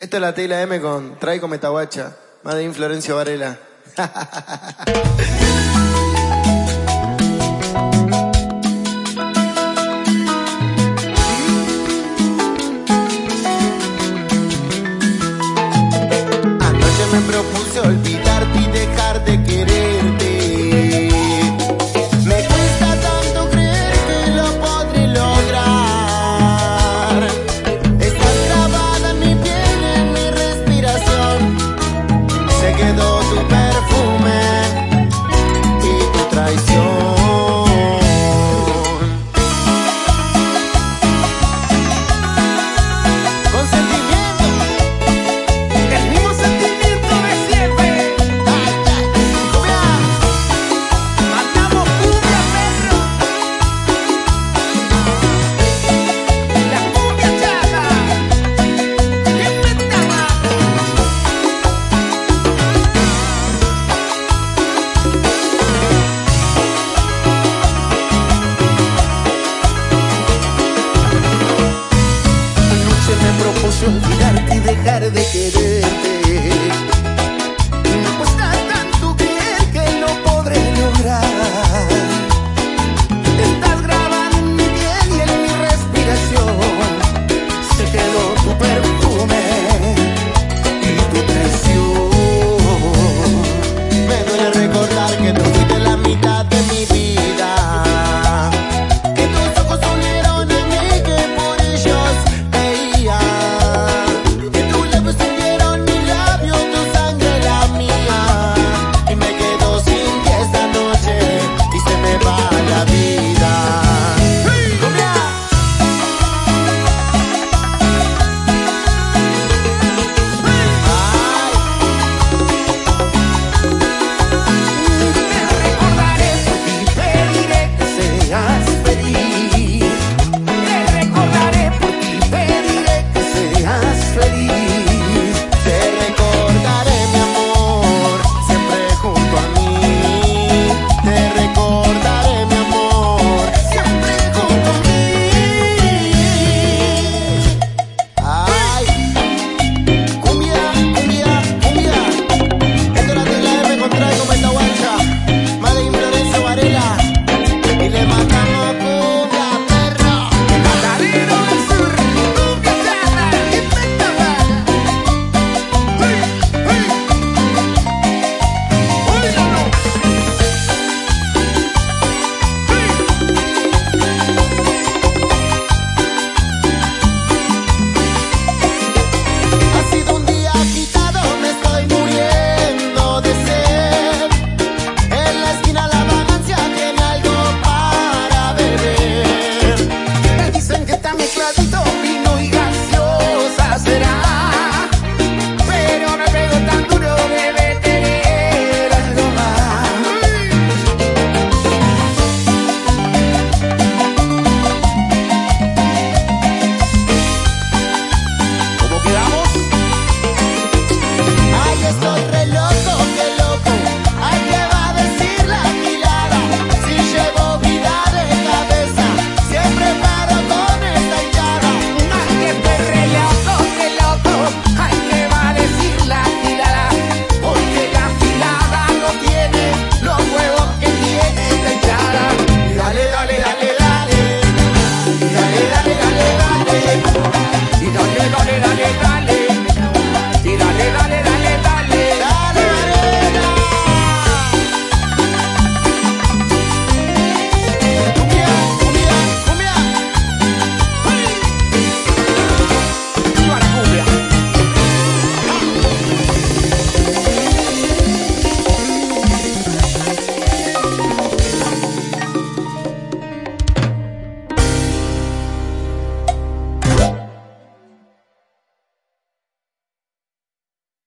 Esta es la tela M con Traico Metaguacha, más de Florencio Varela.